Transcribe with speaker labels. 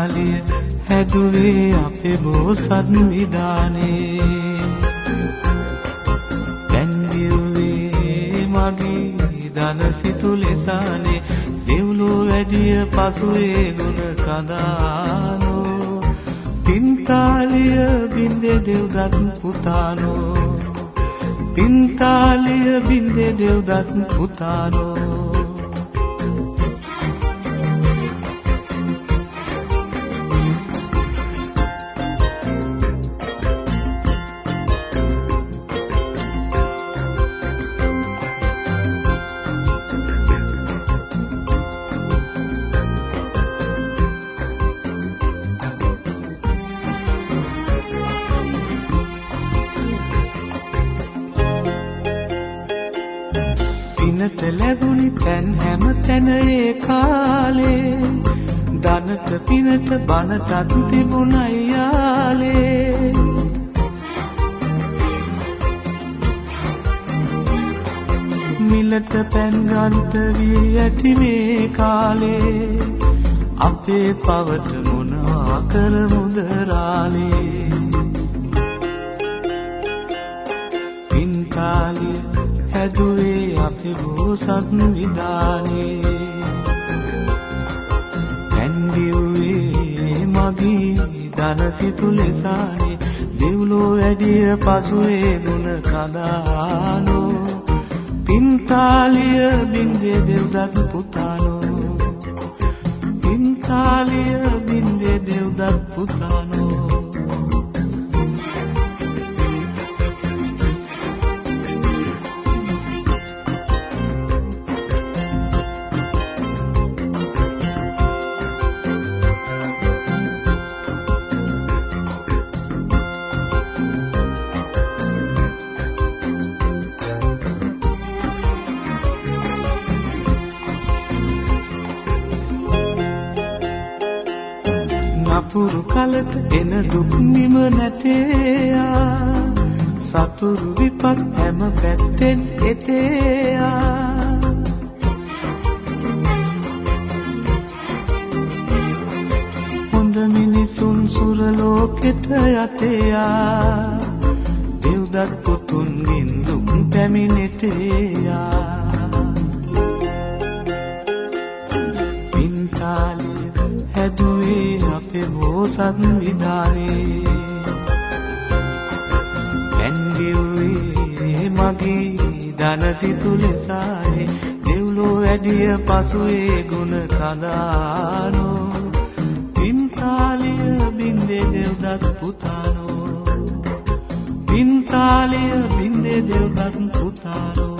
Speaker 1: පින්තාලිය හැදුවේ අපේ බෝසත් විදානේ දැන්වියුවේ මගේ දන සිතු ලෙසානේ. දෙව්ලෝ වැඩිය පසුවේ ගුණ කඳානෝ. පින්තාලිය බින්දේ දෙව්දත් පුතානෝ. පින්තාලිය බින්දේ දෙව්දත් පුතානෝ. පිනට ලැබුණි තැන් හැම තැන ඒ කාලේ. ධනට පිනට බනටත් තිබුණයි යාලේ. මිලට පෑන් ගන්ට වී ඇති මේ කාලේ. අපේ පවට මොනවා කරමුද රාලේ. පින් කාලේ හැදුවේ අපි බෝසත් විදානේ ඇන්දිව්වේ මගේ දන සිතු ලෙසානේ. දෙව්ලෝ වැඩිය පසුවේ ගුණ කඳානෝ පින්තාලිය බින්දේ දෙව්දත් පුතානෝ. පින්තාලිය බින්දේ දෙව්දත් පුතානෝ. නපුරු කලට එන දුක් නිම නැතේයා. සතුරු විපත් හැම පැත්තෙන් එතේයා. හොඳ මිනිසුන් සුර ලෝකෙට යතේයා. දෙව්දත් පුතුන්ගෙන් දුක් පැමිණෙතේයා. බෝසත් විදානේ පැන්දිව්වේ මගේ දන සිතු ලෙසානේ දෙව්ලෝ වැඩිය පසුවේ ගුණ කඳානෝ පින්තාලිය බින්දේ දෙව්දත් පුතානෝ. පින්තාලිය බින්දේ දෙව්දත් පුතානෝ.